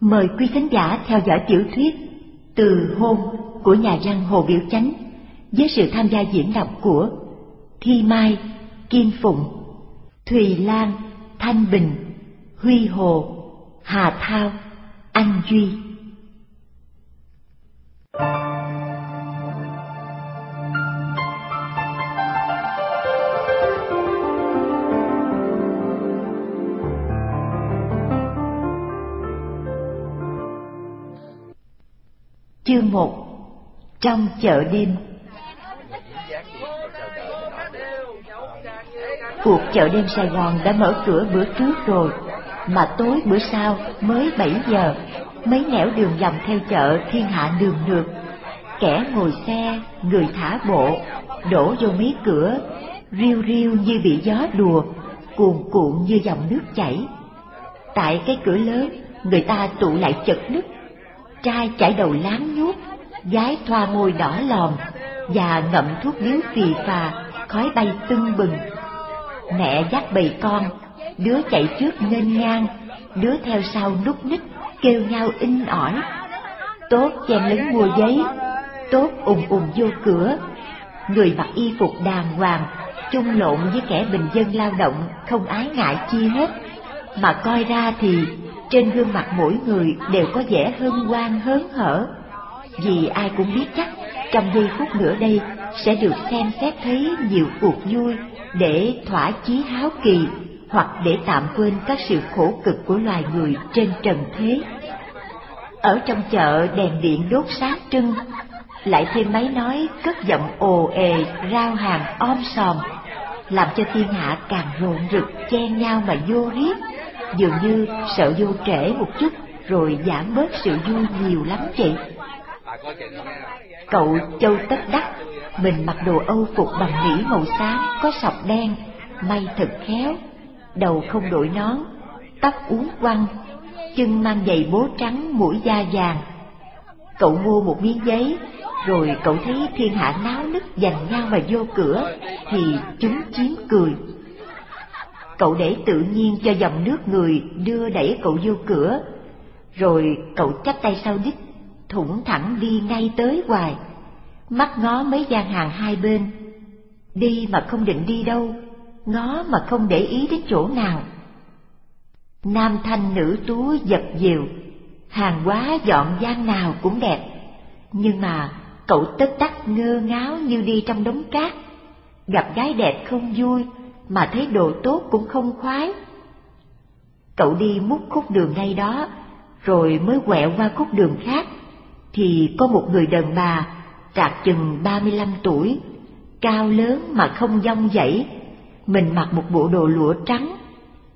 Mời quý khán giả theo dõi tiểu thuyết Từ hôn của nhà văn Hồ Biểu Chánh với sự tham gia diễn đọc của Thi Mai, Kim Phụng, Thùy Lan, Thanh Bình, Huy Hồ, Hà Thao, Anh Duy. Chương 1 Trong chợ đêm Cuộc chợ đêm Sài Gòn đã mở cửa bữa trước rồi, mà tối bữa sau mới 7 giờ, mấy nẻo đường dòng theo chợ thiên hạ đường lượt. Kẻ ngồi xe, người thả bộ, đổ vô mấy cửa, riêu riêu như bị gió đùa, cuồn cuộn như dòng nước chảy. Tại cái cửa lớn, người ta tụ lại chật nứt, trai chải đầu láng nhút, gái thoa môi đỏ lòm và ngậm thuốc điếu phì phà, khói bay tưng bừng. Mẹ dắt bầy con, đứa chạy trước nghênh ngang, đứa theo sau núp ních, kêu nhau in ỏi. Tốt chen lấn mua giấy, tốt ùng ùng vô cửa, người mặc y phục đàng hoàng, chung lộn với kẻ bình dân lao động, không ái ngại chi hết, mà coi ra thì trên gương mặt mỗi người đều có vẻ hân hoan hớn hở, vì ai cũng biết chắc trong giây phút nữa đây sẽ được xem xét thấy nhiều cuộc vui để thỏa chí háo kỳ hoặc để tạm quên các sự khổ cực của loài người trên trần thế. Ở trong chợ đèn điện đốt sáng trưng, lại thêm máy nói cất giọng ồ ề rao hàng om sòm, làm cho thiên hạ càng rộn rực chen nhau mà vô riết, dường như sợ vô trễ một chút rồi giảm bớt sự vui nhiều lắm vậy. Cậu Châu Tất Đắc mình mặc đồ âu phục bằng nỉ màu xám có sọc đen, may thật khéo, đầu không đội nón, tóc uốn quăng, chân mang giày bố trắng mũi da vàng. Cậu mua một miếng giấy, rồi cậu thấy thiên hạ náo nức giành nhau mà vô cửa, thì chúng chiếm cười. Cậu để tự nhiên cho dòng nước người đưa đẩy cậu vô cửa, rồi cậu chắp tay sau đít, thủng thẳng đi ngay tới hoài mắt ngó mấy gian hàng hai bên. Đi mà không định đi đâu, ngó mà không để ý đến chỗ nào. Nam thanh nữ tú giật diều, hàng quá dọn gian nào cũng đẹp, nhưng mà cậu tất tắc ngơ ngáo như đi trong đống cát, gặp gái đẹp không vui, mà thấy đồ tốt cũng không khoái. Cậu đi mút khúc đường ngay đó, rồi mới quẹo qua khúc đường khác, thì có một người đàn bà trạc chừng ba mươi lăm tuổi, cao lớn mà không dông dãy, mình mặc một bộ đồ lụa trắng,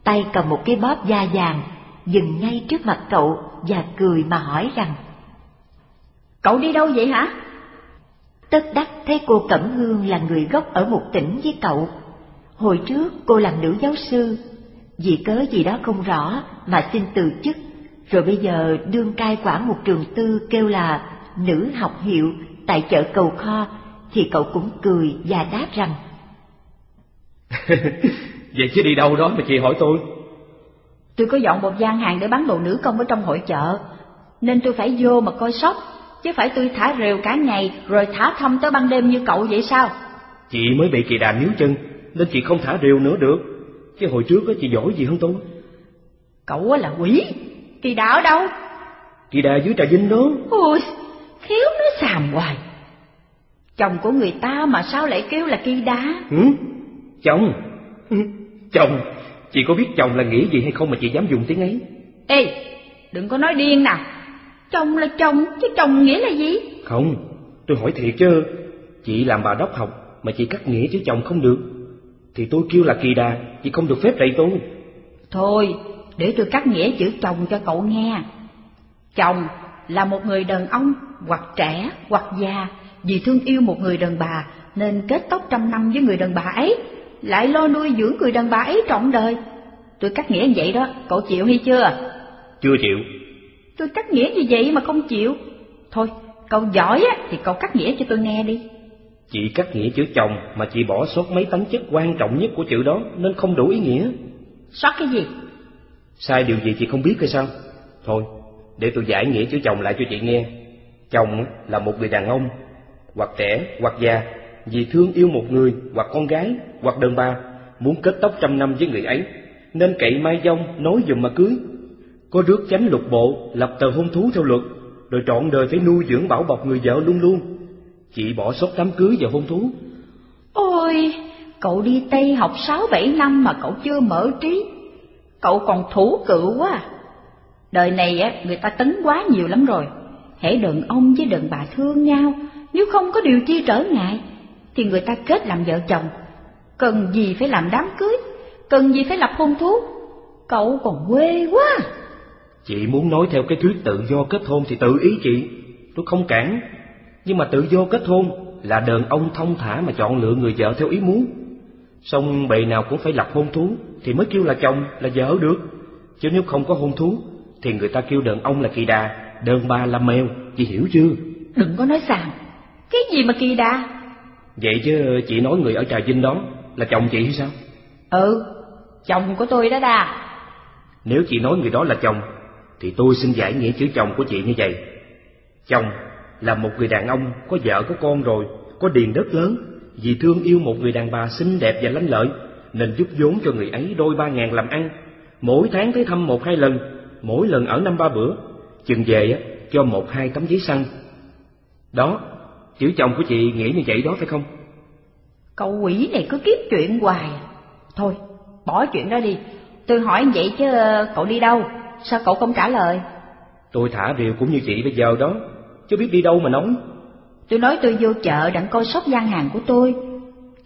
tay cầm một cái bóp da vàng, dừng ngay trước mặt cậu và cười mà hỏi rằng Cậu đi đâu vậy hả? Tất đắc thấy cô Cẩm Hương là người gốc ở một tỉnh với cậu. Hồi trước cô làm nữ giáo sư, vì cớ gì đó không rõ mà xin từ chức, rồi bây giờ đương cai quản một trường tư kêu là nữ học hiệu tại chợ cầu kho, thì cậu cũng cười và đáp rằng Vậy chứ đi đâu đó mà chị hỏi tôi? Tôi có dọn một gian hàng để bán đồ nữ công ở trong hội chợ Nên tôi phải vô mà coi sóc Chứ phải tôi thả rều cả ngày Rồi thả thăm tới ban đêm như cậu vậy sao? Chị mới bị kỳ đà níu chân Nên chị không thả rều nữa được. Chứ hồi trước đó chị giỏi gì hơn tôi? Cậu là quỷ. Kỳ đà ở đâu? Kỳ đà dưới trà vinh đó. Ôi Khéo nó xàm hoài. Chồng của người ta mà sao lại kêu là kỳ đá ừ? Chồng? Chồng? Chị có biết chồng là nghĩa gì hay không mà chị dám dùng tiếng ấy? Ê Đừng có nói điên nào Chồng là chồng chứ chồng nghĩa là gì? Không Tôi hỏi thiệt chứ. Chị làm bà đốc học Mà chị cắt nghĩa chứ chồng không được Thì tôi kêu là kỳ đà Chị không được phép đẩy tôi Thôi Để tôi cắt nghĩa chữ chồng cho cậu nghe Chồng là một người đàn ông hoặc trẻ hoặc già vì thương yêu một người đàn bà nên kết tóc trăm năm với người đàn bà ấy, lại lo nuôi dưỡng người đàn bà ấy trọn đời. Tôi cắt nghĩa như vậy đó, cậu chịu hay chưa? Chưa chịu. Tôi cắt nghĩa như vậy mà không chịu. Thôi, cậu giỏi á thì cậu cắt nghĩa cho tôi nghe đi. Chị cắt nghĩa chữ chồng mà chị bỏ sót mấy tánh chất quan trọng nhất của chữ đó nên không đủ ý nghĩa. Sót cái gì? Sai điều gì chị không biết hay sao? Thôi, để tôi giải nghĩa chữ chồng lại cho chị nghe. Chồng là một người đàn ông, hoặc trẻ, hoặc già, vì thương yêu một người, hoặc con gái, hoặc đàn bà, muốn kết tóc trăm năm với người ấy, nên cậy mai dông nói dùm mà cưới. Có rước chánh lục bộ, lập tờ hôn thú theo luật, rồi trọn đời phải nuôi dưỡng bảo bọc người vợ luôn luôn. Chị bỏ sót đám cưới và hôn thú. Ôi, cậu đi Tây học sáu bảy năm mà cậu chưa mở trí. Cậu còn thủ cựu quá à. Đời này á, người ta tấn quá nhiều lắm rồi. Hễ đàn ông với đàn bà thương nhau, nếu không có điều chi trở ngại, thì người ta kết làm vợ chồng. Cần gì phải làm đám cưới, cần gì phải lập hôn thú. Cậu còn quê quá. Chị muốn nói theo cái thuyết tự do kết hôn thì tự ý chị, tôi không cản. Nhưng mà tự do kết hôn là đàn ông thông thả mà chọn lựa người vợ theo ý muốn. Xong bề nào cũng phải lập hôn thú thì mới kêu là chồng, là vợ được. Chứ nếu không có hôn thú thì người ta kêu đàn ông là kỳ đà, đàn bà là mèo, chị hiểu chưa? Đừng có nói xàm, cái gì mà kỳ đà? Vậy chứ chị nói người ở Trà Vinh đó là chồng chị hay sao? Ừ, chồng của tôi đó đà. Nếu chị nói người đó là chồng, thì tôi xin giải nghĩa chữ chồng của chị như vậy. Chồng là một người đàn ông có vợ có con rồi, có điền đất lớn, vì thương yêu một người đàn bà xinh đẹp và lanh lợi, nên giúp vốn cho người ấy đôi ba ngàn làm ăn. Mỗi tháng tới thăm một hai lần, mỗi lần ở năm ba bữa, chừng về á cho một hai tấm giấy xăng. Đó, chữ chồng của chị nghĩ như vậy đó phải không? Cậu quỷ này cứ kiếp chuyện hoài. Thôi, bỏ chuyện đó đi. Tôi hỏi vậy chứ cậu đi đâu? Sao cậu không trả lời? Tôi thả rìu cũng như chị bây giờ đó, chứ biết đi đâu mà nói. Tôi nói tôi vô chợ đặng coi sóc gian hàng của tôi,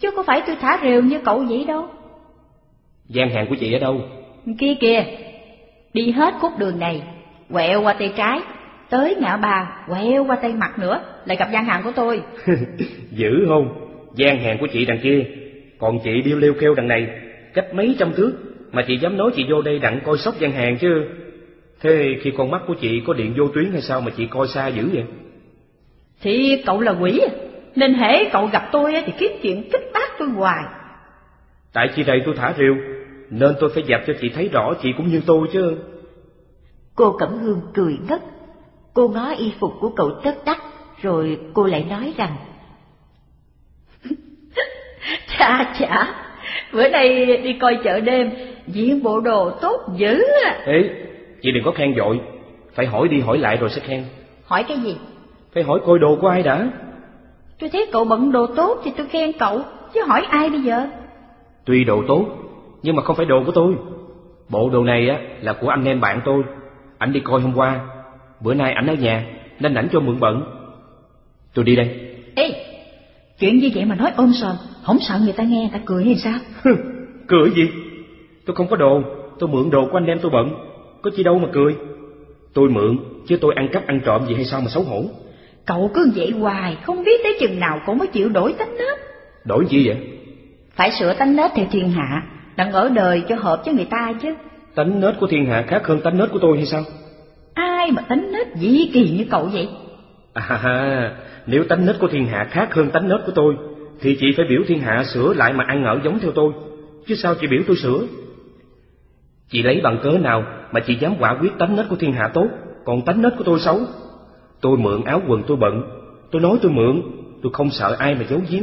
chứ có phải tôi thả rìu như cậu vậy đâu. Gian hàng của chị ở đâu? Kia kìa, đi hết khúc đường này, quẹo qua tay trái, tới ngã ba, quẹo qua tay mặt nữa, lại gặp gian hàng của tôi. Dữ không? Gian hàng của chị đằng kia, còn chị điêu leo kêu đằng này, cách mấy trăm thước, mà chị dám nói chị vô đây đặng coi sóc gian hàng chứ. Thế khi con mắt của chị có điện vô tuyến hay sao mà chị coi xa dữ vậy? Thì cậu là quỷ à, nên hễ cậu gặp tôi thì kiếm chuyện kích bác tôi hoài. Tại chị đây tôi thả rìu, nên tôi phải dẹp cho chị thấy rõ chị cũng như tôi chứ. Cô Cẩm Hương cười ngất, cô ngó y phục của cậu tất đắc, rồi cô lại nói rằng Chà chà, bữa nay đi coi chợ đêm, diễn bộ đồ tốt dữ à. Ê, chị đừng có khen dội, phải hỏi đi hỏi lại rồi sẽ khen. Hỏi cái gì? Phải hỏi coi đồ của ai đã. Tôi thấy cậu bận đồ tốt thì tôi khen cậu, chứ hỏi ai bây giờ? Tuy đồ tốt, nhưng mà không phải đồ của tôi. Bộ đồ này á là của anh em bạn tôi. Ảnh đi coi hôm qua, bữa nay ảnh ở nhà nên ảnh cho mượn bận. Tôi đi đây. Ê, chuyện như vậy mà nói ôm sòm, không sợ người ta nghe người ta cười hay sao? cười gì? Tôi không có đồ, tôi mượn đồ của anh em tôi bận, có chi đâu mà cười. Tôi mượn, chứ tôi ăn cắp ăn trộm gì hay sao mà xấu hổ. Cậu cứ vậy hoài, không biết tới chừng nào cậu mới chịu đổi tánh nết. Đổi gì vậy? Phải sửa tánh nết theo thiên hạ, đặng ở đời cho hợp với người ta chứ. Tánh nết của thiên hạ khác hơn tánh nết của tôi hay sao? Ai mà tánh nết dĩ kỳ như cậu vậy? À, nếu tánh nết của thiên hạ khác hơn tánh nết của tôi, thì chị phải biểu thiên hạ sửa lại mà ăn ở giống theo tôi, chứ sao chị biểu tôi sửa? Chị lấy bằng cớ nào mà chị dám quả quyết tánh nết của thiên hạ tốt, còn tánh nết của tôi xấu? Tôi mượn áo quần tôi bận, tôi nói tôi mượn, tôi không sợ ai mà giấu giếm.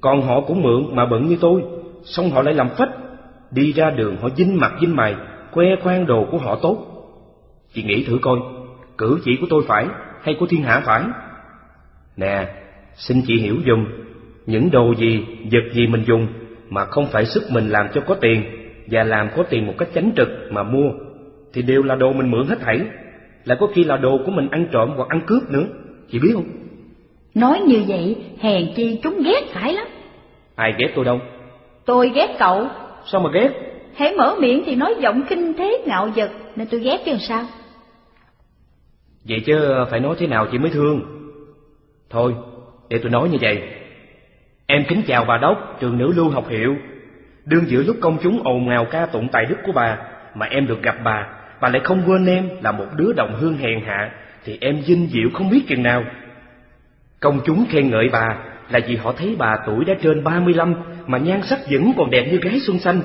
Còn họ cũng mượn mà bận như tôi, xong họ lại làm phách, đi ra đường họ dinh mặt dinh mày, khoe khoang đồ của họ tốt. Chị nghĩ thử coi, cử chỉ của tôi phải hay của thiên hạ phải? Nè, xin chị hiểu dùm, những đồ gì, vật gì mình dùng mà không phải sức mình làm cho có tiền và làm có tiền một cách chánh trực mà mua thì đều là đồ mình mượn hết thảy. Là có khi là đồ của mình ăn trộm hoặc ăn cướp nữa. Chị biết không? Nói như vậy hèn chi chúng ghét phải lắm. Ai ghét tôi đâu? Tôi ghét cậu. Sao mà ghét? Hãy mở miệng thì nói giọng kinh thế ngạo vật nên tôi ghét chứ sao? Vậy chứ phải nói thế nào chị mới thương? Thôi để tôi nói như vậy. Em kính chào bà đốc trường nữ lưu học hiệu đương giữa lúc công chúng ồn ào ca tụng tài đức của bà mà em được gặp bà bà lại không quên em là một đứa đồng hương hèn hạ thì em vinh diệu không biết chừng nào công chúng khen ngợi bà là vì họ thấy bà tuổi đã trên ba mươi lăm mà nhan sắc vẫn còn đẹp như gái xuân xanh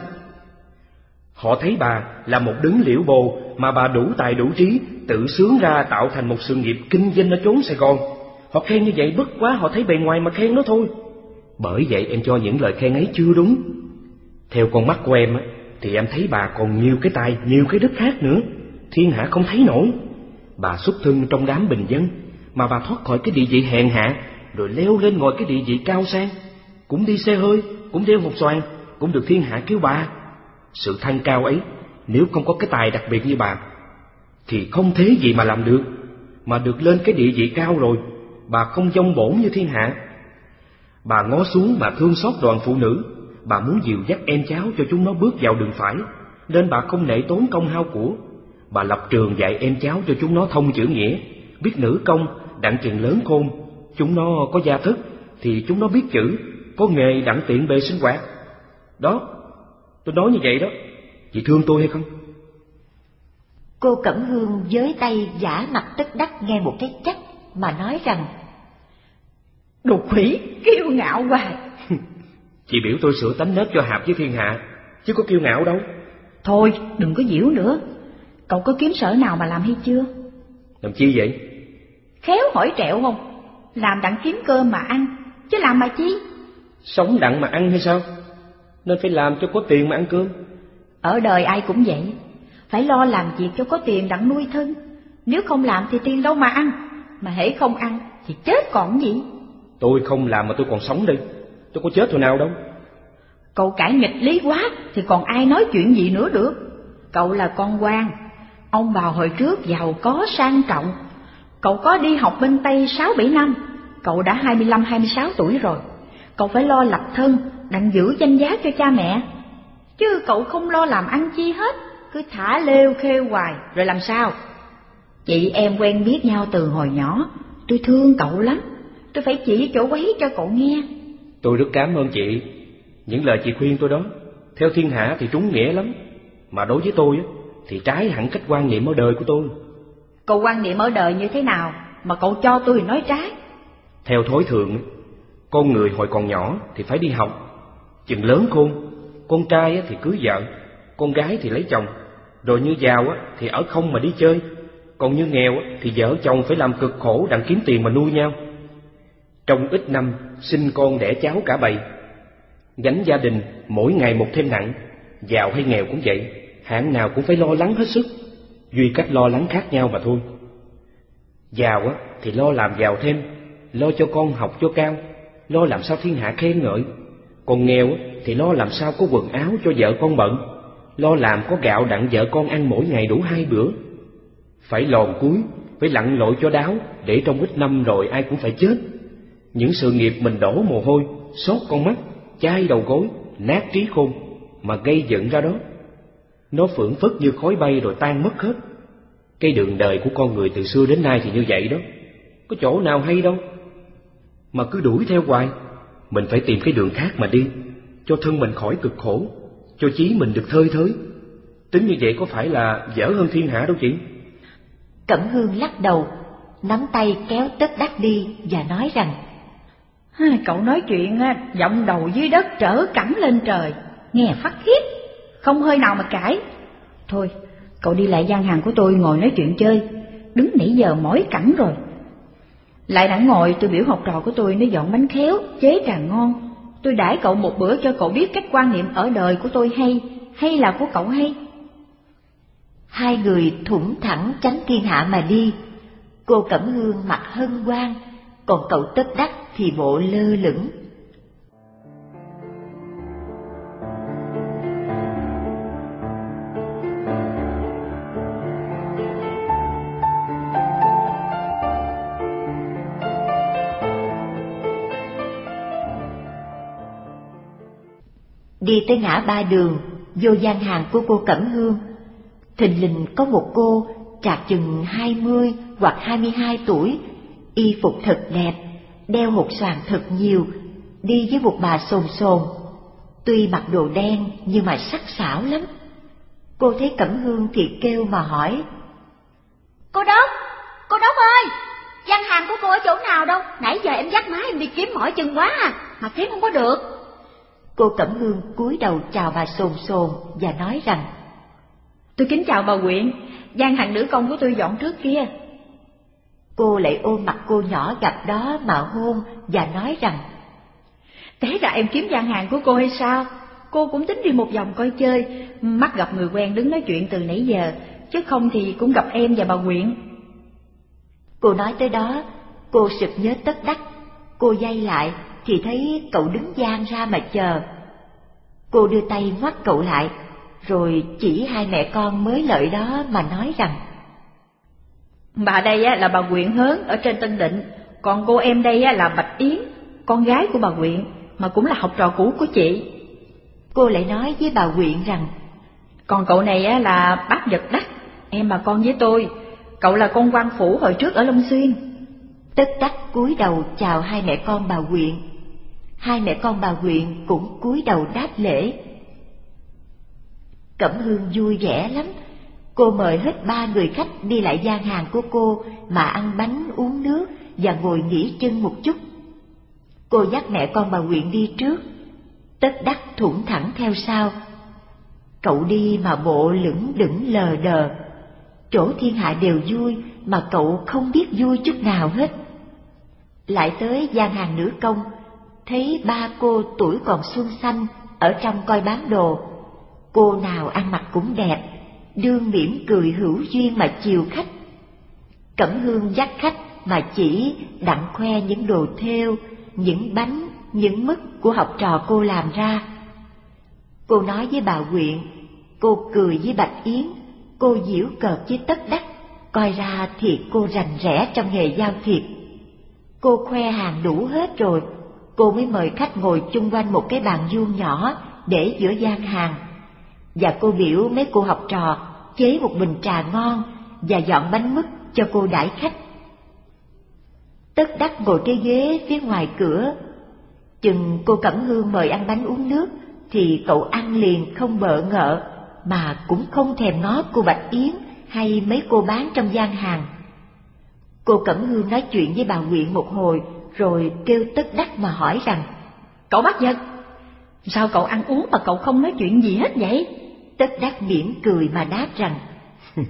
họ thấy bà là một đứng liễu bồ mà bà đủ tài đủ trí, tự sướng ra tạo thành một sự nghiệp kinh doanh ở chốn Sài Gòn. Họ khen như vậy bất quá họ thấy bề ngoài mà khen nó thôi. Bởi vậy em cho những lời khen ấy chưa đúng. Theo con mắt của em á, thì em thấy bà còn nhiều cái tài, nhiều cái đức khác nữa. Thiên hạ không thấy nổi. Bà xuất thân trong đám bình dân, mà bà thoát khỏi cái địa vị hèn hạ, rồi leo lên ngồi cái địa vị cao sang. Cũng đi xe hơi, cũng đeo một xoàn, cũng được thiên hạ kêu bà. Sự thăng cao ấy, nếu không có cái tài đặc biệt như bà, thì không thế gì mà làm được. Mà được lên cái địa vị cao rồi, bà không dông bổn như thiên hạ. Bà ngó xuống mà thương xót đoàn phụ nữ, bà muốn dìu dắt em cháu cho chúng nó bước vào đường phải, nên bà không nể tốn công hao của. Bà lập trường dạy em cháu cho chúng nó thông chữ nghĩa, biết nữ công, đặng chừng lớn khôn. Chúng nó có gia thức, thì chúng nó biết chữ, có nghề đặng tiện bề sinh hoạt. Đó, tôi nói như vậy đó, chị thương tôi hay không? Cô Cẩm Hương với tay giả mặt tức đắc nghe một cái chắc mà nói rằng Đồ quỷ, kiêu ngạo hoài Chị biểu tôi sửa tánh nết cho hạp với thiên hạ, chứ có kiêu ngạo đâu. Thôi, đừng có giễu nữa. Cậu có kiếm sở nào mà làm hay chưa? Làm chi vậy? Khéo hỏi trẹo không? Làm đặng kiếm cơm mà ăn, chứ làm mà chi? Sống đặng mà ăn hay sao? Nên phải làm cho có tiền mà ăn cơm. Ở đời ai cũng vậy, phải lo làm việc cho có tiền đặng nuôi thân. Nếu không làm thì tiền đâu mà ăn, mà hễ không ăn thì chết còn gì. Tôi không làm mà tôi còn sống đi, tôi có chết hồi nào đâu. Cậu cãi nghịch lý quá thì còn ai nói chuyện gì nữa được. Cậu là con quan, ông bà hồi trước giàu có sang trọng. Cậu có đi học bên Tây sáu bảy năm, cậu đã hai mươi lăm hai mươi sáu tuổi rồi. Cậu phải lo lập thân, đặng giữ danh giá cho cha mẹ. Chứ cậu không lo làm ăn chi hết, cứ thả lêu khêu hoài, rồi làm sao? Chị em quen biết nhau từ hồi nhỏ, tôi thương cậu lắm, tôi phải chỉ chỗ quấy cho cậu nghe. Tôi rất cảm ơn chị, những lời chị khuyên tôi đó, theo thiên hạ thì trúng nghĩa lắm, mà đối với tôi thì trái hẳn cách quan niệm ở đời của tôi. Cậu quan niệm ở đời như thế nào mà cậu cho tôi nói trái? Theo thói thường, con người hồi còn nhỏ thì phải đi học, chừng lớn khôn, con trai thì cưới vợ, con gái thì lấy chồng, rồi như giàu thì ở không mà đi chơi, còn như nghèo thì vợ chồng phải làm cực khổ đặng kiếm tiền mà nuôi nhau. Trong ít năm sinh con đẻ cháu cả bầy, gánh gia đình mỗi ngày một thêm nặng, giàu hay nghèo cũng vậy, hạng nào cũng phải lo lắng hết sức, duy cách lo lắng khác nhau mà thôi. Giàu á thì lo làm giàu thêm, lo cho con học cho cao, lo làm sao thiên hạ khen ngợi, còn nghèo thì lo làm sao có quần áo cho vợ con bận, lo làm có gạo đặng vợ con ăn mỗi ngày đủ hai bữa. Phải lòn cuối, phải lặn lội cho đáo, để trong ít năm rồi ai cũng phải chết. Những sự nghiệp mình đổ mồ hôi, sốt con mắt, chai đầu gối, nát trí khôn, mà gây dựng ra đó. Nó phưởng phất như khói bay rồi tan mất hết. Cái đường đời của con người từ xưa đến nay thì như vậy đó, có chỗ nào hay đâu. Mà cứ đuổi theo hoài, mình phải tìm cái đường khác mà đi, cho thân mình khỏi cực khổ, cho chí mình được thơi thới. Tính như vậy có phải là dở hơn thiên hạ đâu chị? Cẩm Hương lắc đầu, nắm tay kéo tất đắc đi và nói rằng Cậu nói chuyện giọng đầu dưới đất trở cẳng lên trời, nghe phát khiếp, không hơi nào mà cãi. Thôi, cậu đi lại gian hàng của tôi ngồi nói chuyện chơi, đứng nãy giờ mỏi cẳng rồi. Lại đã ngồi tôi biểu học trò của tôi nó dọn bánh khéo, chế trà ngon. Tôi đãi cậu một bữa cho cậu biết cách quan niệm ở đời của tôi hay, hay là của cậu hay. Hai người thủng thẳng tránh thiên hạ mà đi. Cô Cẩm Hương mặt hân hoan, còn cậu tất đắc thì bộ lơ lửng. Đi tới ngã ba đường, vô gian hàng của cô Cẩm Hương. Thình lình có một cô trạc chừng hai mươi hoặc hai mươi hai tuổi, y phục thật đẹp, đeo hột xoàn thật nhiều, đi với một bà sồn sồn. Tuy mặc đồ đen nhưng mà sắc sảo lắm. Cô thấy Cẩm Hương thì kêu mà hỏi. Cô Đốc, cô Đốc ơi, gian hàng của cô ở chỗ nào đâu? Nãy giờ em dắt má em đi kiếm mỏi chừng quá à, mà kiếm không có được. Cô Cẩm Hương cúi đầu chào bà sồn sồn và nói rằng Tôi kính chào bà Quyện, gian hàng nữ công của tôi dọn trước kia. Cô lại ôm mặt cô nhỏ gặp đó mà hôn và nói rằng Té ra em kiếm gian hàng của cô hay sao? Cô cũng tính đi một vòng coi chơi, mắt gặp người quen đứng nói chuyện từ nãy giờ, chứ không thì cũng gặp em và bà Nguyễn Cô nói tới đó, cô sực nhớ tất đắc, cô dây lại thì thấy cậu đứng gian ra mà chờ. Cô đưa tay ngoắt cậu lại, rồi chỉ hai mẹ con mới lợi đó mà nói rằng Bà đây là bà Quyện Hớn ở trên Tân Định, còn cô em đây là Bạch Yến, con gái của bà Quyện, mà cũng là học trò cũ của chị. Cô lại nói với bà Quyện rằng Còn cậu này là bác Nhật Đắc, em bà con với tôi, cậu là con quan phủ hồi trước ở Long Xuyên. Tất tắc cúi đầu chào hai mẹ con bà Quyện. Hai mẹ con bà Quyện cũng cúi đầu đáp lễ. Cẩm Hương vui vẻ lắm, cô mời hết ba người khách đi lại gian hàng của cô mà ăn bánh uống nước và ngồi nghỉ chân một chút. Cô dắt mẹ con bà Quyện đi trước, tất đắc thủng thẳng theo sau. Cậu đi mà bộ lững đững lờ đờ, chỗ thiên hạ đều vui mà cậu không biết vui chút nào hết. Lại tới gian hàng nữ công, thấy ba cô tuổi còn xuân xanh ở trong coi bán đồ. Cô nào ăn mặc cũng đẹp, đương mỉm cười hữu duyên mà chiều khách. Cẩm hương dắt khách mà chỉ đặng khoe những đồ thêu, những bánh, những mứt của học trò cô làm ra. Cô nói với bà Quyện, cô cười với Bạch Yến, cô giễu cợt với tất đắc, coi ra thì cô rành rẽ trong nghề giao thiệp. Cô khoe hàng đủ hết rồi, cô mới mời khách ngồi chung quanh một cái bàn vuông nhỏ để giữa gian hàng. Và cô biểu mấy cô học trò chế một bình trà ngon và dọn bánh mứt cho cô đãi khách. Tất đắc ngồi cái ghế phía ngoài cửa. Chừng cô Cẩm Hương mời ăn bánh uống nước, thì cậu ăn liền không bợ ngợ, mà cũng không thèm ngó cô Bạch Yến hay mấy cô bán trong gian hàng. Cô Cẩm Hương nói chuyện với bà Nguyện một hồi, rồi kêu tất đắc mà hỏi rằng, Cậu bác giật, sao cậu ăn uống mà cậu không nói chuyện gì hết vậy? Tất đắc mỉm cười mà đáp rằng,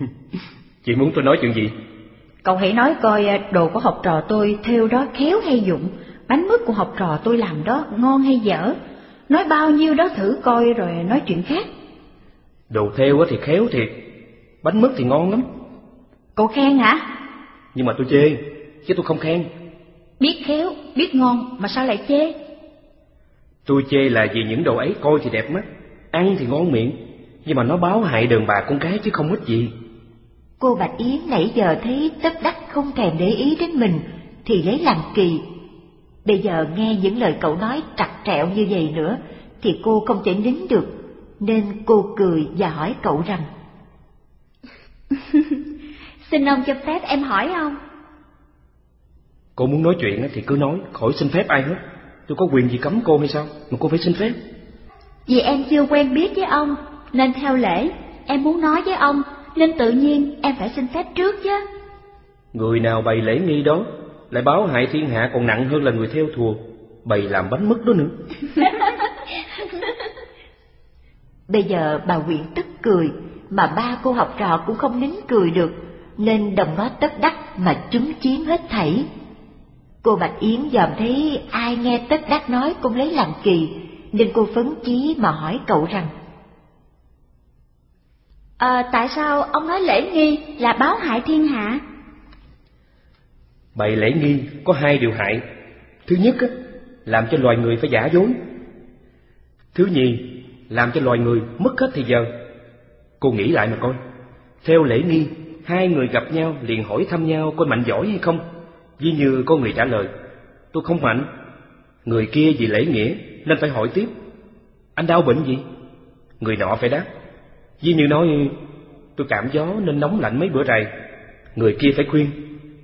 Chị muốn tôi nói chuyện gì? Cậu hãy nói coi à, đồ của học trò tôi theo đó khéo hay dụng, bánh mứt của học trò tôi làm đó ngon hay dở, nói bao nhiêu đó thử coi rồi nói chuyện khác. Đồ theo thì khéo thiệt, bánh mứt thì ngon lắm. Cậu khen hả? Nhưng mà tôi chê, chứ tôi không khen. Biết khéo, biết ngon mà sao lại chê? Tôi chê là vì những đồ ấy coi thì đẹp mắt, ăn thì ngon miệng, nhưng mà nó báo hại đàn bà con cái chứ không ít gì. Cô Bạch Yến nãy giờ thấy tất đắc không thèm để ý đến mình, thì lấy làm kỳ. Bây giờ nghe những lời cậu nói trặc trẹo như vậy nữa, thì cô không thể nín được, nên cô cười và hỏi cậu rằng Xin ông cho phép em hỏi ông Cô muốn nói chuyện thì cứ nói, khỏi xin phép ai hết. Tôi có quyền gì cấm cô hay sao, mà cô phải xin phép. Vì em chưa quen biết với ông Nên theo lễ Em muốn nói với ông Nên tự nhiên em phải xin phép trước chứ Người nào bày lễ nghi đó, lại báo hại thiên hạ còn nặng hơn là người theo thùa, bày làm bánh mứt đó nữa. Bây giờ bà Quyện tức cười, mà ba cô học trò cũng không nín cười được, nên đồng nó tất đắc mà chúng chiếm hết thảy. Cô Bạch Yến dòm thấy ai nghe tất đắc nói cũng lấy làm kỳ, nên cô phấn chí mà hỏi cậu rằng à, Tại sao ông nói lễ nghi là báo hại thiên hạ Bày lễ nghi có hai điều hại. Thứ nhất làm cho loài người phải giả dối. Thứ nhì, làm cho loài người mất hết thời giờ. Cô nghĩ lại mà coi. Theo lễ nghi, hai người gặp nhau liền hỏi thăm nhau coi mạnh giỏi hay không. Ví như có người trả lời, tôi không mạnh. Người kia vì lễ nghĩa nên phải hỏi tiếp, anh đau bệnh gì? Người nọ phải đáp. Ví như nói, tôi cảm gió nên nóng lạnh mấy bữa rày. Người kia phải khuyên,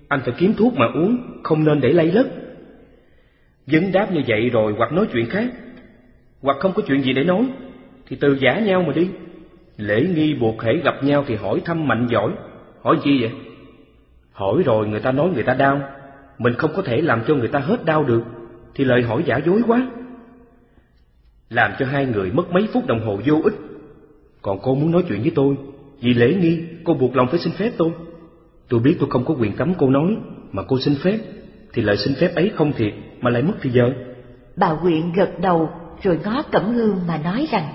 anh phải kiếm thuốc mà uống, không nên để lây lất. Vấn đáp như vậy rồi hoặc nói chuyện khác, hoặc không có chuyện gì để nói, thì từ giả nhau mà đi. Lễ nghi buộc hễ gặp nhau thì hỏi thăm mạnh giỏi, hỏi chi vậy? Hỏi rồi người ta nói người ta đau, mình không có thể làm cho người ta hết đau được, thì lời hỏi giả dối quá. Làm cho hai người mất mấy phút đồng hồ vô ích. Còn cô muốn nói chuyện với tôi, Vì lễ nghi, cô buộc lòng phải xin phép tôi. Tôi biết tôi không có quyền cấm cô nói, mà cô xin phép, thì lời xin phép ấy không thiệt, mà lại mất thì giờ. Bà Quyện gật đầu, rồi ngó Cẩm Hương mà nói rằng,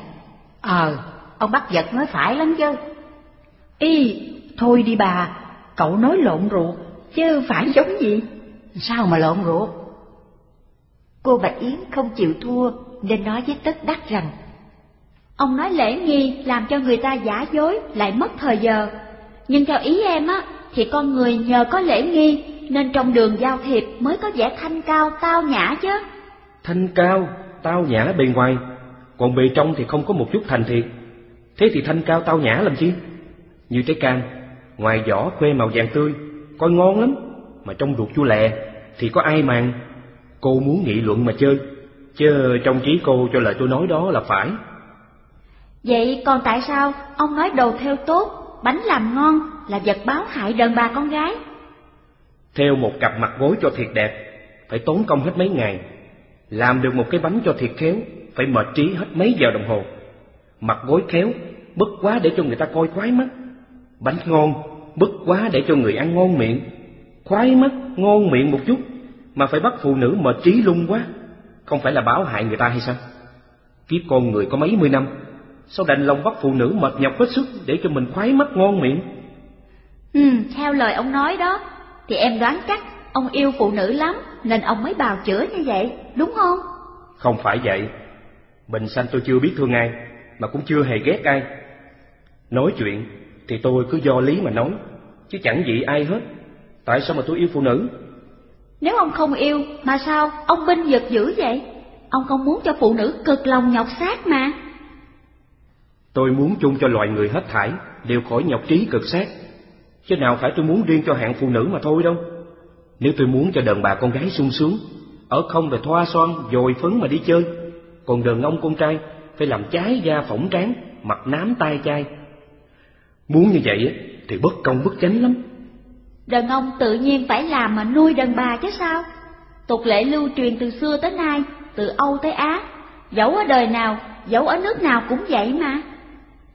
Ờ, ông bắt giật nói phải lắm chứ. Y, thôi đi bà, cậu nói lộn ruột, chứ phải giống gì? Sao mà lộn ruột? Cô Bạch Yến không chịu thua, nên nói với Tất Đắc rằng, Ông nói lễ nghi làm cho người ta giả dối, lại mất thời giờ. Nhưng theo ý em á, thì con người nhờ có lễ nghi, nên trong đường giao thiệp mới có vẻ thanh cao, tao nhã chứ. Thanh cao, tao nhã bề ngoài, còn bề trong thì không có một chút thành thiệt. Thế thì thanh cao tao nhã làm chi? Như trái cam, ngoài vỏ khoe màu vàng tươi, coi ngon lắm, mà trong ruột chua lè, thì có ai màng. Cô muốn nghị luận mà chơi, chứ trong trí cô cho lời tôi nói đó là phải. Vậy còn tại sao ông nói đồ theo tốt, bánh làm ngon là vật báo hại đàn bà con gái? Theo một cặp mặt gối cho thiệt đẹp, phải tốn công hết mấy ngày. Làm được một cái bánh cho thiệt khéo, phải mệt trí hết mấy giờ đồng hồ. Mặt gối khéo, bất quá để cho người ta coi khoái mắt. Bánh ngon, bất quá để cho người ăn ngon miệng. Khoái mắt, ngon miệng một chút, mà phải bắt phụ nữ mệt trí lung quá. Không phải là báo hại người ta hay sao? Kiếp con người có mấy mươi năm, sao đành lòng bắt phụ nữ mệt nhọc hết sức để cho mình khoái mắt ngon miệng? Ừ, theo lời ông nói đó, thì em đoán chắc ông yêu phụ nữ lắm, nên ông mới bào chữa như vậy, đúng không? Không phải vậy. Bình sanh tôi chưa biết thương ai, mà cũng chưa hề ghét ai. Nói chuyện thì tôi cứ do lý mà nói, chứ chẳng dị ai hết. Tại sao mà tôi yêu phụ nữ? Nếu ông không yêu, mà sao ông binh giật dữ vậy? Ông không muốn cho phụ nữ cực lòng nhọc xác mà. Tôi muốn chung cho loài người hết thảy, đều khỏi nhọc trí cực xét, Chứ nào phải tôi muốn riêng cho hạng phụ nữ mà thôi đâu. Nếu tôi muốn cho đàn bà con gái sung sướng, ở không là thoa son, dồi phấn mà đi chơi. Còn đàn ông con trai phải làm trái da phỏng trán, mặt nám tai chai. Muốn như vậy thì bất công bất chánh lắm. Đàn ông tự nhiên phải làm mà nuôi đàn bà chứ sao? Tục lệ lưu truyền từ xưa tới nay, từ Âu tới Á, dẫu ở đời nào, dẫu ở nước nào cũng vậy mà.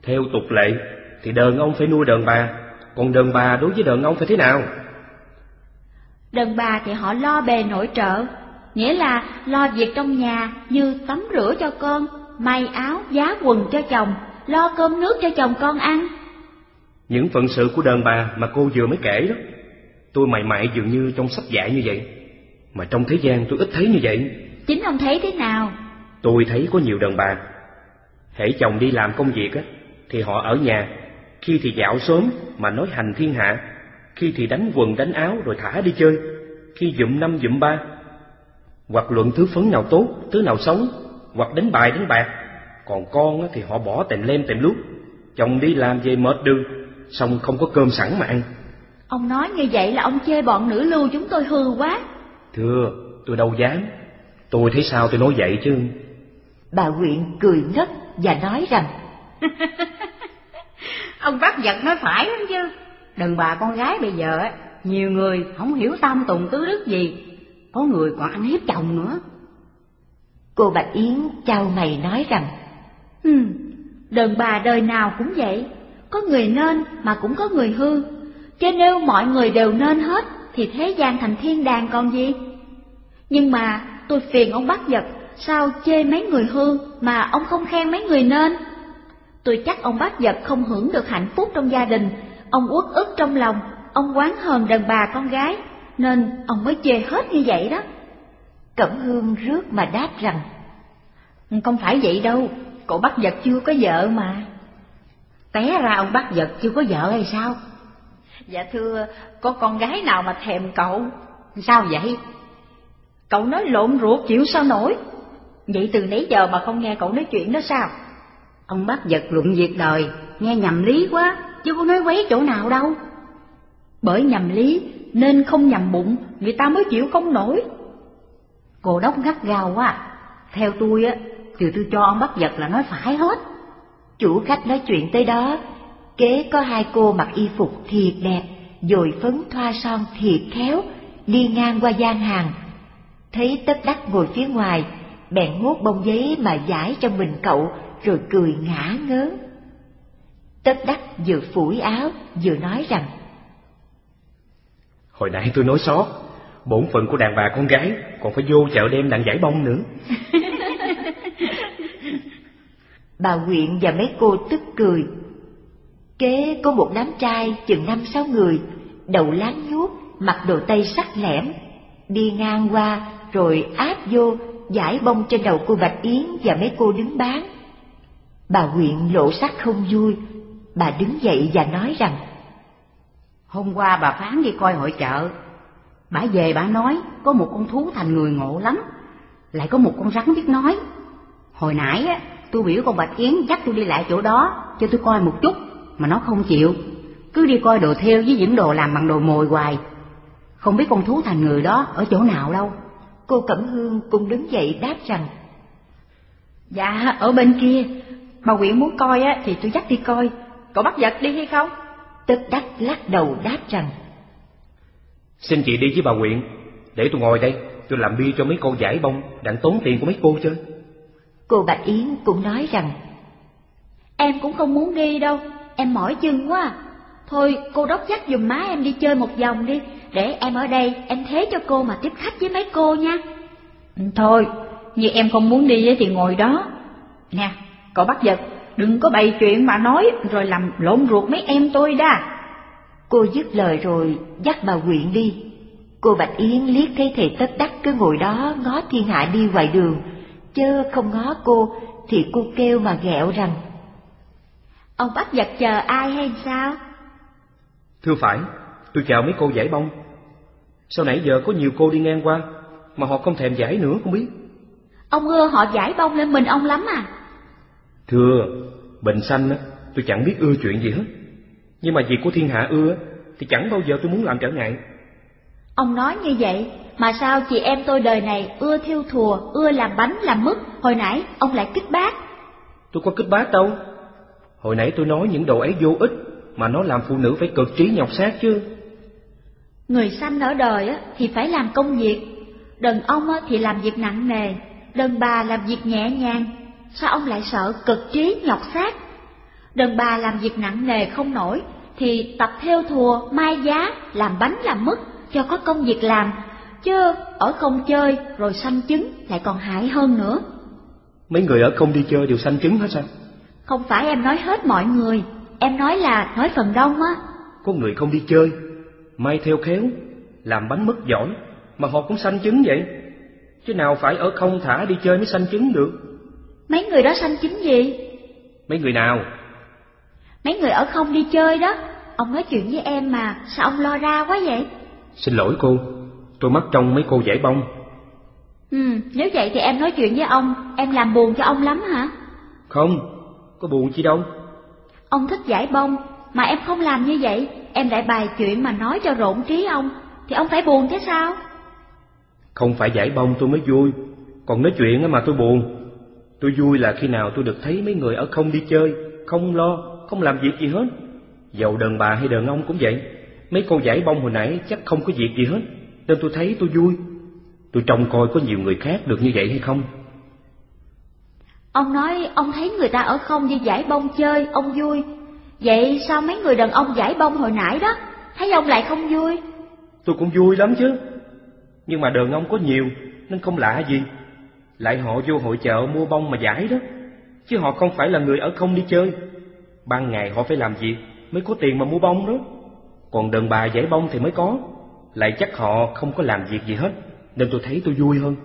Theo tục lệ thì đàn ông phải nuôi đàn bà, còn đàn bà đối với đàn ông phải thế nào? Đàn bà thì họ lo bề nội trợ, nghĩa là lo việc trong nhà như tắm rửa cho con, may áo, giá quần cho chồng, lo cơm nước cho chồng con ăn. Những phận sự của đàn bà mà cô vừa mới kể đó, tôi mày mại dường như trong sách dạy như vậy, mà trong thế gian tôi ít thấy như vậy. Chính ông thấy thế nào? Tôi thấy có nhiều đàn bà, hễ chồng đi làm công việc á, thì họ ở nhà, khi thì dạo sớm mà nói hành thiên hạ, khi thì đánh quần đánh áo rồi thả đi chơi, khi dụm năm dụm ba, hoặc luận thứ phấn nào tốt, thứ nào xấu, hoặc đánh bài đánh bạc. Còn con á, thì họ bỏ tèm lem tèm lút, chồng đi làm về mệt đường, xong không có cơm sẵn mà ăn. Ông nói như vậy là ông chê bọn nữ lưu chúng tôi hư quá. Thưa, tôi đâu dám, tôi thấy sao tôi nói vậy chứ. Bà Quyện cười ngất và nói rằng, Ông bắt giật nói phải lắm chứ. Đàn bà con gái bây giờ á, nhiều người không hiểu tâm tùng tứ đức gì, có người còn ăn hiếp chồng nữa. cô Bạch Yến trao mày nói rằng, Ừ, đàn bà đời nào cũng vậy, có người nên mà cũng có người hư. Chứ nếu mọi người đều nên hết thì thế gian thành thiên đàng còn gì? Nhưng mà tôi phiền ông bắt giật, sao chê mấy người hư mà ông không khen mấy người nên? Tôi chắc ông bắt giật không hưởng được hạnh phúc trong gia đình, ông uất ức trong lòng, ông quán hờn đàn bà con gái, nên ông mới chê hết như vậy đó. Cẩm Hương rước mà đáp rằng, Không phải vậy đâu, cậu bắt giật chưa có vợ mà. Té ra ông bắt giật chưa có vợ hay sao? Dạ thưa, có con gái nào mà thèm cậu? Sao vậy? Cậu nói lộn ruột chịu sao nổi? Vậy từ nãy giờ mà không nghe cậu nói chuyện đó sao? Ông bắt giật luận việc đời, nghe nhầm lý quá, chứ có nói quấy chỗ nào đâu. Bởi nhầm lý nên không nhầm bụng, người ta mới chịu không nổi. Cô đốc gắt gao quá, theo tôi á, từ tôi cho ông bắt giật là nói phải hết. chủ khách nói chuyện tới đó, kế có hai cô mặc y phục thiệt đẹp, dồi phấn thoa son thiệt khéo, đi ngang qua gian hàng. Thấy tất đắc ngồi phía ngoài, bèn ngốt bông giấy mà giải cho mình cậu, rồi cười ngã ngớ. Tất đắc vừa phủi áo vừa nói rằng Hồi nãy tôi nói sót Bổn phận của đàn bà con gái Còn phải vô chợ đem đàn giải bông nữa Bà huyện và mấy cô tức cười Kế có một đám trai chừng năm sáu người Đầu láng nhuốc, mặc đồ tây sắc lẻm Đi ngang qua rồi áp vô giải bông trên đầu cô Bạch Yến và mấy cô đứng bán. Bà huyện lộ sắc không vui, bà đứng dậy và nói rằng Hôm qua bà phán đi coi hội chợ, bà về bà nói có một con thú thành người ngộ lắm, lại có một con rắn biết nói. Hồi nãy á, tôi biểu con Bạch Yến dắt tôi đi lại chỗ đó cho tôi coi một chút, mà nó không chịu, cứ đi coi đồ theo với những đồ làm bằng đồ mồi hoài. Không biết con thú thành người đó ở chỗ nào đâu. Cô Cẩm Hương cũng đứng dậy đáp rằng Dạ, ở bên kia, bà Quyện muốn coi á thì tôi dắt đi coi, cậu bắt giật đi hay không? Tất đắc lắc đầu đáp rằng Xin chị đi với bà huyện Để tôi ngồi đây. Tôi làm bia cho mấy cô giải bông Đặng tốn tiền của mấy cô chơi. Cô Bạch Yến cũng nói rằng Em cũng không muốn đi đâu Em mỏi chân quá Thôi cô đốc dắt dùm má em đi chơi một vòng đi Để em ở đây em thế cho cô mà tiếp khách với mấy cô nha. Thôi, như em không muốn đi thì ngồi đó. Nè, cậu bắt giật, đừng có bày chuyện mà nói rồi làm lộn ruột mấy em tôi đa. Cô dứt lời rồi dắt bà huyện đi. Cô Bạch Yến liếc thấy thầy tất đắc cứ ngồi đó ngó thiên hạ đi ngoài đường, chớ không ngó cô thì cô kêu mà ghẹo rằng Ông bắt giật chờ ai hay sao? Thưa phải Tôi chào mấy cô giải bông Sao nãy giờ có nhiều cô đi ngang qua Mà họ không thèm giải nữa không biết Ông ưa họ giải bông lên mình ông lắm à? Thưa Bệnh xanh á tôi chẳng biết ưa chuyện gì hết. Nhưng mà việc của thiên hạ ưa Thì chẳng bao giờ tôi muốn làm trở ngại. Ông nói như vậy, mà sao chị em tôi đời này ưa thiêu thùa, ưa làm bánh, làm mứt, hồi nãy ông lại kích bác. Tôi có kích bác đâu. Hồi nãy tôi nói những đồ ấy vô ích Mà nó làm phụ nữ phải cực trí nhọc xác chứ. Người sanh ở đời á, thì phải làm công việc, đàn ông thì làm việc nặng nề, đàn bà làm việc nhẹ nhàng. Sao ông lại sợ cực trí nhọc xác? Đàn bà làm việc nặng nề không nổi, thì tập theo thùa, mai giá, làm bánh làm mứt cho có công việc làm, chứ ở không chơi rồi sanh trứng lại còn hại hơn nữa. Mấy người ở không đi chơi đều sanh trứng hết sao Không phải em nói hết mọi người, em nói là nói phần đông á. Có người không đi chơi May theo khéo Làm bánh mứt giỏi Mà họ cũng sanh trứng vậy Chứ nào phải ở không thả đi chơi mới sanh trứng được Mấy người đó sanh trứng gì? Mấy người nào Mấy người ở không đi chơi đó. Ông nói chuyện với em mà, sao ông lo ra quá vậy? Xin lỗi cô Tôi mắc trong mấy cô giải bông Ừ, nếu vậy thì em nói chuyện với ông, em làm buồn cho ông lắm hả? Không Có buồn chi đâu Ông thích giải bông, mà em không làm như vậy, em lại bài chuyện mà nói cho rộn trí ông, thì ông phải buồn chứ sao? Không phải giải bông tôi mới vui Còn nói chuyện á mà tôi buồn Tôi vui là khi nào tôi được thấy mấy người ở không đi chơi Không lo, không làm việc gì hết. Dầu đàn bà hay đàn ông cũng vậy. Mấy cô giải bông hồi nãy chắc không có việc gì hết Nên tôi thấy tôi vui. Tôi trông coi có nhiều người khác được như vậy hay không? Ông nói ông thấy người ta ở không đi giải bông chơi, ông vui. Vậy sao mấy người đàn ông giải bông hồi nãy đó, thấy ông lại không vui? Tôi cũng vui lắm chứ. Nhưng mà đàn ông có nhiều Nên không lạ gì Lại họ vô hội chợ mua bông mà giải đó. Chứ họ không phải là người ở không đi chơi. Ban ngày họ phải làm việc Mới có tiền mà mua bông đó. Còn đàn bà giải bông thì mới có. Lại chắc họ không có làm việc gì hết Nên tôi thấy tôi vui hơn.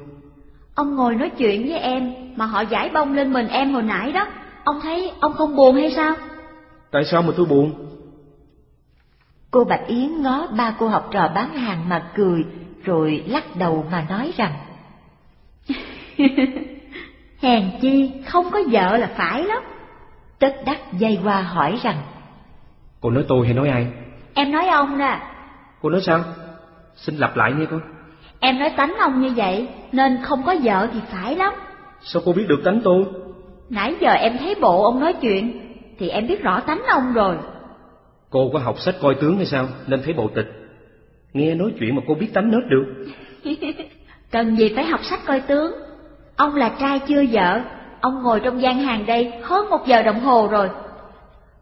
Ông ngồi nói chuyện với em, mà họ giải bông lên mình em hồi nãy đó, ông thấy ông không buồn hay sao? Tại sao mà tôi buồn? Cô Bạch Yến ngó ba cô học trò bán hàng mà cười, rồi lắc đầu mà nói rằng Hèn chi, không có vợ là phải lắm. Tất đắc dây qua hỏi rằng Cô nói tôi hay nói ai Em nói ông nè, Cô nói sao Xin lặp lại nghe coi em nói tánh ông như vậy, nên không có vợ thì phải lắm. Sao cô biết được tánh tôi Nãy giờ em thấy bộ ông nói chuyện, thì em biết rõ tánh ông rồi. Cô có học sách coi tướng hay sao Nên thấy bộ tịch Nghe nói chuyện mà cô biết tánh nết được Cần gì phải học sách coi tướng. Ông là trai chưa vợ, ông ngồi trong gian hàng đây hơn một giờ đồng hồ rồi.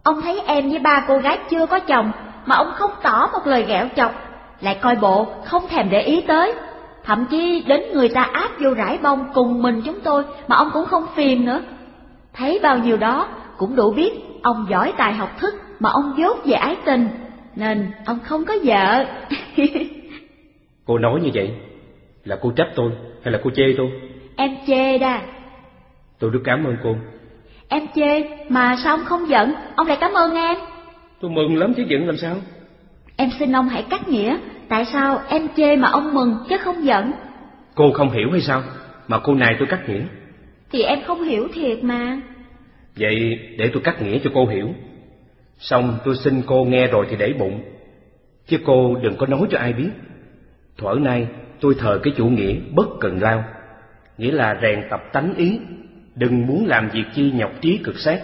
Ông thấy em với ba cô gái chưa có chồng mà ông không tỏ một lời ghẹo chọc, lại coi bộ không thèm để ý tới. Thậm chí đến người ta áp vô rải bông cùng mình chúng tôi mà ông cũng không phiền nữa. Thấy bao nhiêu đó cũng đủ biết ông giỏi tài học thức mà ông dốt về ái tình, nên ông không có vợ. cô nói như vậy là cô trách tôi hay là cô chê tôi? Em chê đa. Tôi rất cảm ơn cô. Em chê mà sao ông không giận, ông lại cảm ơn em. Tôi mừng lắm chứ giận làm sao? Em xin ông hãy cắt nghĩa, tại sao em chê mà ông mừng chứ không giận? Cô không hiểu hay sao? Mà cô này tôi cắt nghĩa. Thì em không hiểu thiệt mà. Vậy để tôi cắt nghĩa cho cô hiểu. Xong tôi xin cô nghe rồi thì để bụng. Chứ cô đừng có nói cho ai biết. Thuở nay tôi thờ cái chủ nghĩa bất cần lao. Nghĩa là rèn tập tánh ý, đừng muốn làm việc chi nhọc trí cực sát.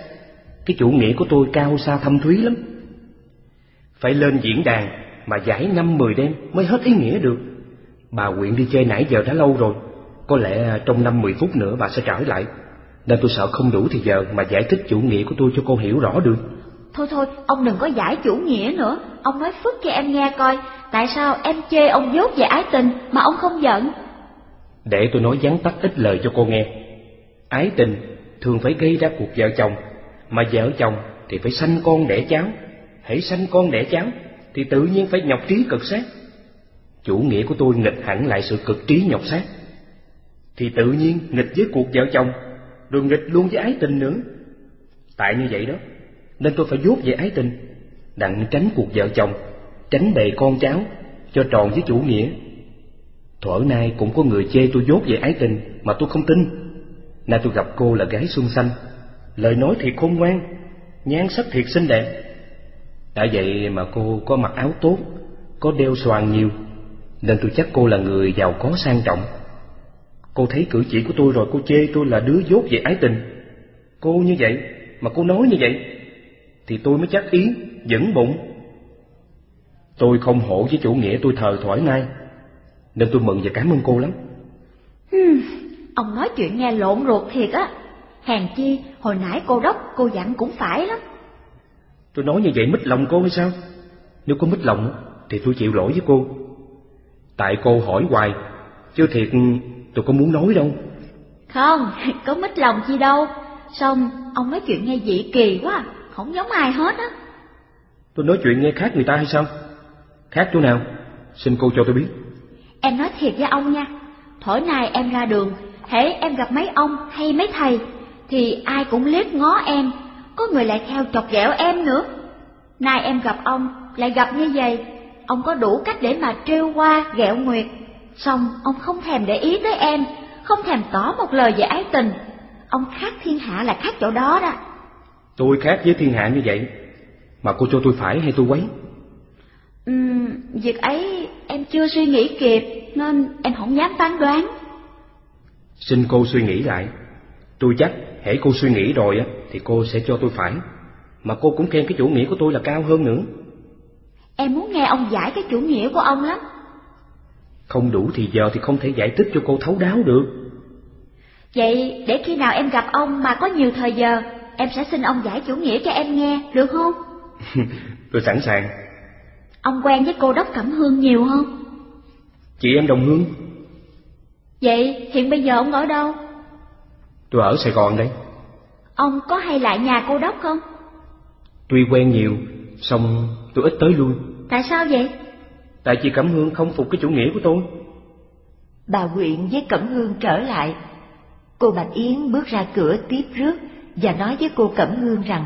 Cái chủ nghĩa của tôi cao xa thâm thúy lắm. Phải lên diễn đàn mà giải năm mười đêm mới hết ý nghĩa được. Bà quyện đi chơi nãy giờ đã lâu rồi, có lẽ à, trong năm mười phút nữa bà sẽ trở lại. Nên tôi sợ không đủ thì giờ mà giải thích chủ nghĩa của tôi cho cô hiểu rõ được. Thôi thôi, ông đừng có giải chủ nghĩa nữa, ông nói phức cho em nghe coi, tại sao em chê ông dốt về ái tình mà ông không giận? Để tôi nói vắn tắt ít lời cho cô nghe. Ái tình thường phải gây ra cuộc vợ chồng, mà vợ chồng thì phải sanh con đẻ cháu. Hãy sanh con đẻ cháu thì tự nhiên phải nhọc trí cực sát. Chủ nghĩa của tôi nghịch hẳn lại sự cực trí nhọc sát. Thì tự nhiên nghịch với cuộc vợ chồng, rồi nghịch luôn với ái tình nữa. Tại như vậy đó, nên tôi phải dốt về ái tình, đặng tránh cuộc vợ chồng, tránh bề con cháu, cho tròn với chủ nghĩa. Thuở nay cũng có người chê tôi dốt về ái tình mà tôi không tin. Nay tôi gặp cô là gái xuân xanh, lời nói thiệt khôn ngoan, nhan sắc thiệt xinh đẹp. Đã vậy mà cô có mặc áo tốt, có đeo xoàn nhiều, nên tôi chắc cô là người giàu có sang trọng. Cô thấy cử chỉ của tôi rồi cô chê tôi là đứa dốt về ái tình. Cô như vậy mà cô nói như vậy thì tôi mới chắc ý, vững bụng. Tôi không hổ với chủ nghĩa tôi thờ thoải nay, nên tôi mừng và cảm ơn cô lắm. Hmm, ông nói chuyện nghe lộn ruột thiệt á. Hèn chi, hồi nãy cô đốc cô dặn cũng phải lắm. Tôi nói như vậy mít lòng cô hay sao? Nếu có mít lòng thì tôi chịu lỗi với cô. Tại cô hỏi hoài, chứ thiệt tôi có muốn nói đâu. Không, có mít lòng chi đâu. Xong, ông nói chuyện nghe dị kỳ quá, không giống ai hết á. Tôi nói chuyện nghe khác người ta hay sao? Khác chỗ nào? Xin cô cho tôi biết. Em nói thiệt với ông nha, thổi nay em ra đường, hễ em gặp mấy ông hay mấy thầy, thì ai cũng liếc ngó em, có người lại theo chọc ghẹo em nữa. Nay em gặp ông, lại gặp như vậy, ông có đủ cách để mà trêu qua ghẹo nguyệt, xong ông không thèm để ý tới em, không thèm tỏ một lời về ái tình. Ông khác thiên hạ là khác chỗ đó đó. Tôi khác với thiên hạ như vậy, mà cô cho tôi phải hay tôi quấy? Ừm, việc ấy em chưa suy nghĩ kịp nên em không dám phán đoán. Xin cô suy nghĩ lại. Tôi chắc hễ cô suy nghĩ rồi á thì cô sẽ cho tôi phải. Mà cô cũng khen cái chủ nghĩa của tôi là cao hơn nữa. Em muốn nghe ông giải cái chủ nghĩa của ông lắm. Không đủ thì giờ thì không thể giải thích cho cô thấu đáo được. Vậy để khi nào em gặp ông mà có nhiều thời giờ, em sẽ xin ông giải chủ nghĩa cho em nghe, được không? tôi sẵn sàng. Ông quen với cô Đốc Cẩm Hương nhiều không? Chị em đồng hương. Vậy hiện bây giờ ông ở đâu? Tôi ở Sài Gòn đây. Ông có hay lại nhà cô Đốc không? Tuy quen nhiều, xong tôi ít tới lui. Tại sao vậy? Tại chị Cẩm Hương không phục cái chủ nghĩa của tôi. Bà Quyện với Cẩm Hương trở lại. Cô Bạch Yến bước ra cửa tiếp rước và nói với cô Cẩm Hương rằng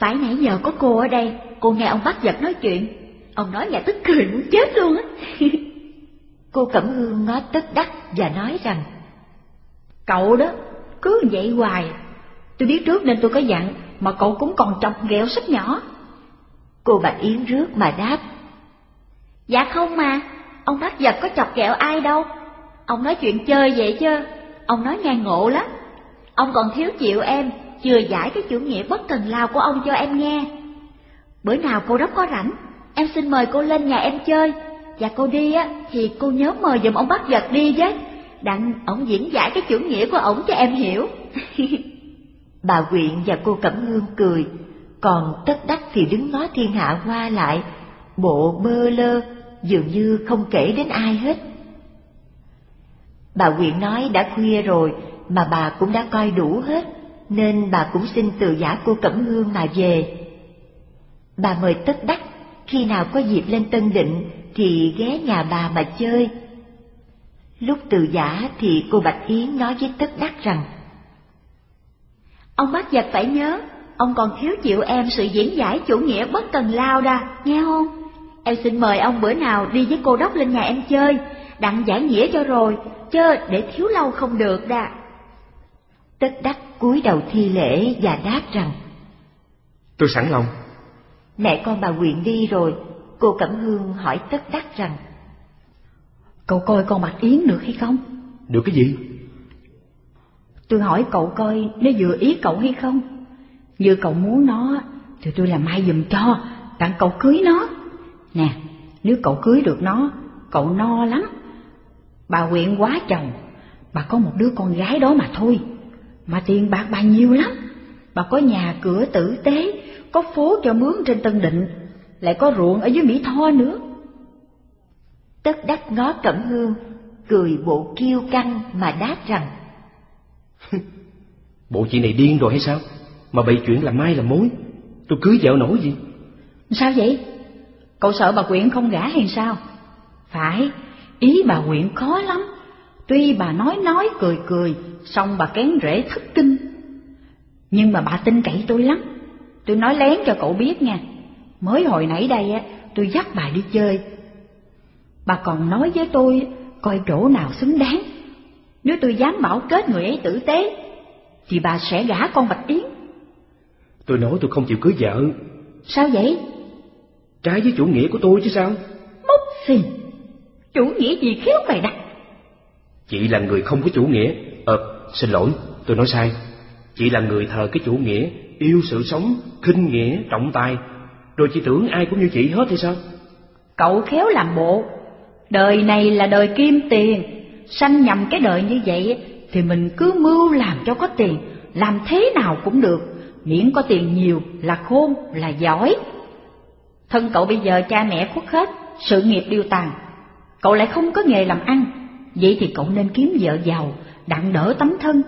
phải nãy giờ có cô ở đây, cô nghe ông bắt giật nói chuyện. Ông nói nhà tức cười muốn chết luôn á. cô Cẩm Hương ngó tức đắc và nói rằng Cậu đó, cứ vậy hoài. Tôi biết trước nên tôi có dặn, mà cậu cũng còn chọc ghẹo sức nhỏ. Cô Bạch Yến rước mà đáp. Dạ không mà, ông bắt giật có chọc ghẹo ai đâu. Ông nói chuyện chơi vậy chứ, ông nói ngang ngộ lắm. Ông còn thiếu chịu em, chưa giải cái chủ nghĩa bất cần lao của ông cho em nghe. Bữa nào cô đốc có rảnh, em xin mời cô lên nhà em chơi. Và cô đi á, thì cô nhớ mời giùm ông bắt giật đi với. Đặng ổng diễn giải cái chủ nghĩa của ổng cho em hiểu. bà Quyện và cô Cẩm Hương cười, còn tất đắc thì đứng ngó thiên hạ qua lại, bộ bơ lơ, dường như không kể đến ai hết. Bà Quyện nói đã khuya rồi mà bà cũng đã coi đủ hết, nên bà cũng xin từ giả cô Cẩm Hương mà về. Bà mời tất đắc, khi nào có dịp lên Tân Định thì ghé nhà bà mà chơi. Lúc từ giả thì cô Bạch Yến nói với tất đắc rằng Ông bác giật phải nhớ, ông còn thiếu chịu em sự diễn giải chủ nghĩa bất cần lao đa, nghe không? Em xin mời ông bữa nào đi với cô đốc lên nhà em chơi, đặng giải nghĩa cho rồi, chớ để thiếu lâu không được đà. Tất đắc cúi đầu thi lễ và đáp rằng Tôi sẵn lòng. Mẹ con bà quyện đi rồi, cô Cẩm Hương hỏi tất đắc rằng Cậu coi con Bạch Yến được hay không? Được cái gì? Tôi hỏi cậu coi nó vừa ý cậu hay không? Như cậu muốn nó thì tôi làm mai giùm cho, tặng cậu cưới nó. Nè, nếu cậu cưới được nó, cậu no lắm. Bà quyện quá chồng, bà có một đứa con gái đó mà thôi. Mà tiền bạc bà nhiều lắm. Bà có nhà cửa tử tế, có phố cho mướn trên Tân Định, lại có ruộng ở dưới Mỹ Tho nữa. Tất đắc ngó Cẩm Hương, cười bộ kiêu căng mà đáp rằng Bộ chị này điên rồi hay sao? Mà bày chuyện làm mai làm mối. Tôi cưới vợ nổi gì? Sao vậy? Cậu sợ bà quyện không gả hay sao? Phải, ý bà quyện khó lắm. Tuy bà nói nói cười cười, xong bà kén rễ thất kinh. Nhưng mà bà tin cậy tôi lắm. Tôi nói lén cho cậu biết nha. Mới hồi nãy đây á, tôi dắt bà đi chơi. Bà còn nói với tôi coi chỗ nào xứng đáng. Nếu tôi dám bảo kết người ấy tử tế, thì bà sẽ gả con Bạch Yến. Tôi nói tôi không chịu cưới vợ. Sao vậy? Trái với chủ nghĩa của tôi chứ sao? Mốc xì! Chủ nghĩa gì khéo mày đặt? Chị là người không có chủ nghĩa. Ờ, xin lỗi, tôi nói sai. Chị là người thờ cái chủ nghĩa, yêu sự sống, khinh nghĩa, trọng tài. Rồi chị tưởng ai cũng như chị hết hay sao? Cậu khéo làm bộ. Đời này là đời kim tiền. Sanh nhầm cái đời như vậy thì mình cứ mưu làm cho có tiền, làm thế nào cũng được, miễn có tiền nhiều là khôn, là giỏi. Thân cậu bây giờ cha mẹ khuất hết, sự nghiệp điều tàn, cậu lại không có nghề làm ăn, vậy thì cậu nên kiếm vợ giàu, đặng đỡ tấm thân.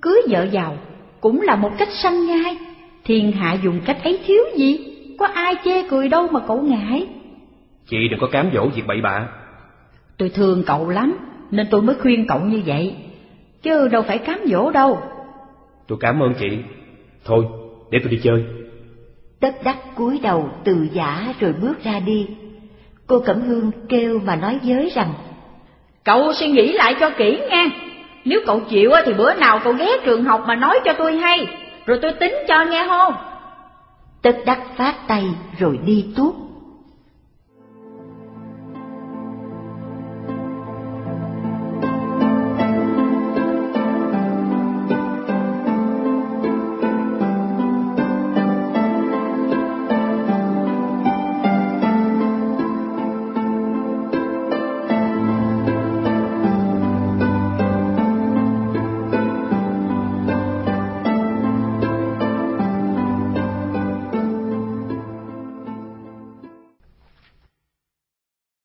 Cưới vợ giàu cũng là một cách sanh nhai, thiên hạ dùng cách ấy thiếu gì, có ai chê cười đâu mà cậu ngại. Chị đừng có cám dỗ việc bậy bạ. Tôi thương cậu lắm, nên tôi mới khuyên cậu như vậy, chứ đâu phải cám dỗ đâu. Tôi cảm ơn chị. Thôi, để tôi đi chơi. Tất đắc cúi đầu từ giả rồi bước ra đi. Cô Cẩm Hương kêu mà nói với rằng Cậu suy nghĩ lại cho kỹ nghe. Nếu cậu chịu thì bữa nào cậu ghé trường học mà nói cho tôi hay, rồi tôi tính cho nghe không? Tất đắc phát tay rồi đi tuốt.